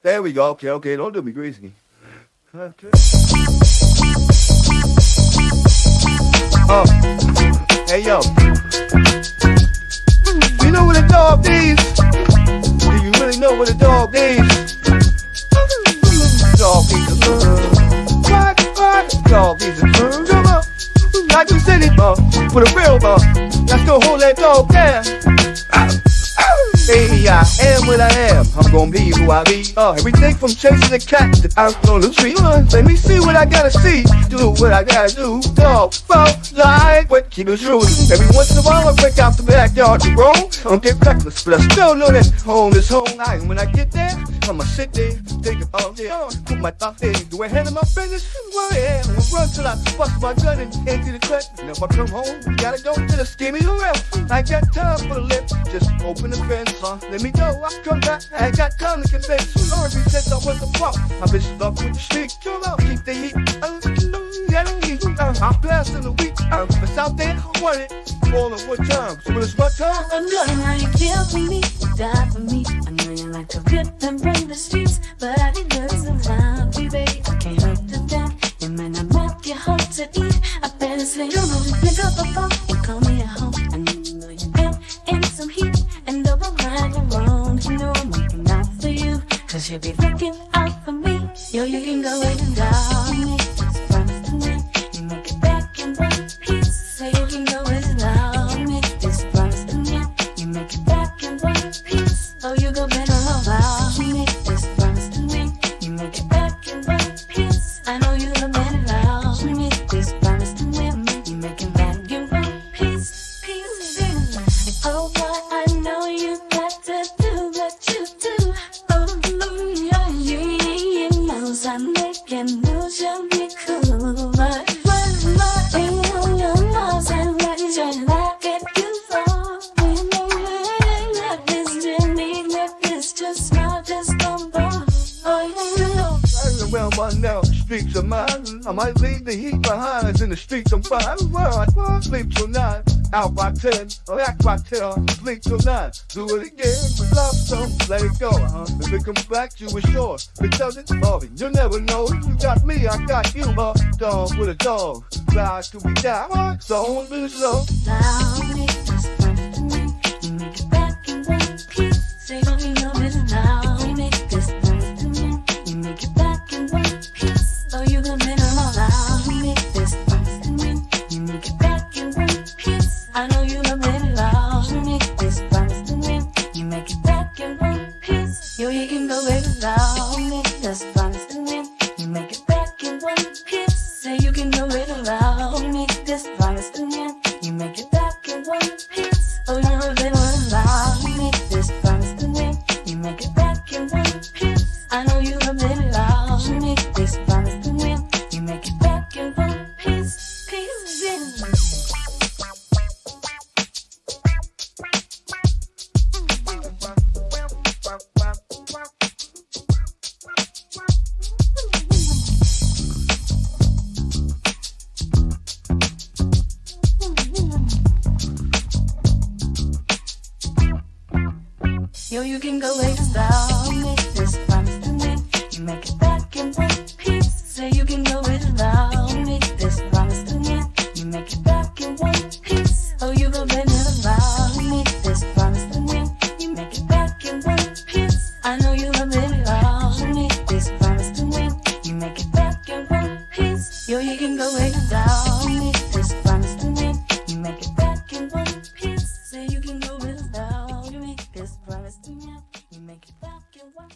There we go. Okay, okay. Don't do me greasy. Okay. Oh, hey yo. You know what a dog needs? Do you really know what a dog needs? Dog needs a love. What, what? Dog needs a love. Come on. Like you said it, bro. With a real bro. Let's go hold that dog down. Baby, I am what I am. I'm gonna be who I be. Uh, everything from chasing the cat to out on the street. Uh, let me see what I gotta see. Do what I gotta do. Dog, fall, lie, but keep it true. Every once in a while I break out the backyard to roam. I'm get reckless, but I still know that home is home. And when I get there, I'ma sit there, think it. Uh, put my thoughts in, do I handle my business? Well, I'ma run till I bust my gun and empty the clip. If I come home, gotta go to the skinny around. I got time for the lip, just open the fence. Let me go, I come back. I ain't got time to convince you. Sorry, since I was a punk. I've been stuck with the street. Chill out, keep the heat. Uh, yeah, don't you. Uh, I'm blasting the week. Uh, but out there, I want it. All in one time. So when it's my time, I know how you kill for me, die for me. I know you like to rip and run the streets, but I deserve some time, baby. I can't hurt the that. And man, I'm not your home to eat. I better say you know pick up the phone and call me at home. Cause you'll be looking out for me. Yo, you can go in and to me, you make it back in one piece. Say you can go not just don't fall. Oh, you know. Riding around by now, streets are mine. I might leave the heat behind in the streets I'm fine. Well, I sleep till nine, out by ten, or act by ten, sleep till nine. Do it again with love, so let it go, huh? If it comes back, you assure. If it doesn't, Bobby, you never know. You got me, I got you, but dog with a dog. Ride till we die? So on the promise to me. You make it back in one piece. Say, don't piece. You can go back without. Make this promise to me. You make it back in one piece. Say you can go it around. Make this promise to me. You make it back in one piece. Oh, you're a bit around. Make this promise to me. You make it back in one piece. I know you have been loud. Make this Yo, you can go way down. Make this promise to me. You make it back in one piece. Say you can go it down. Make this promise to me. You make it back in one piece. Oh, you go bend it around. Make this promise to me. You make it back in one piece. I know you love it around. Make this promise to me. You make it back in one piece. Yo, you can go way down. You make it y me quita que guay.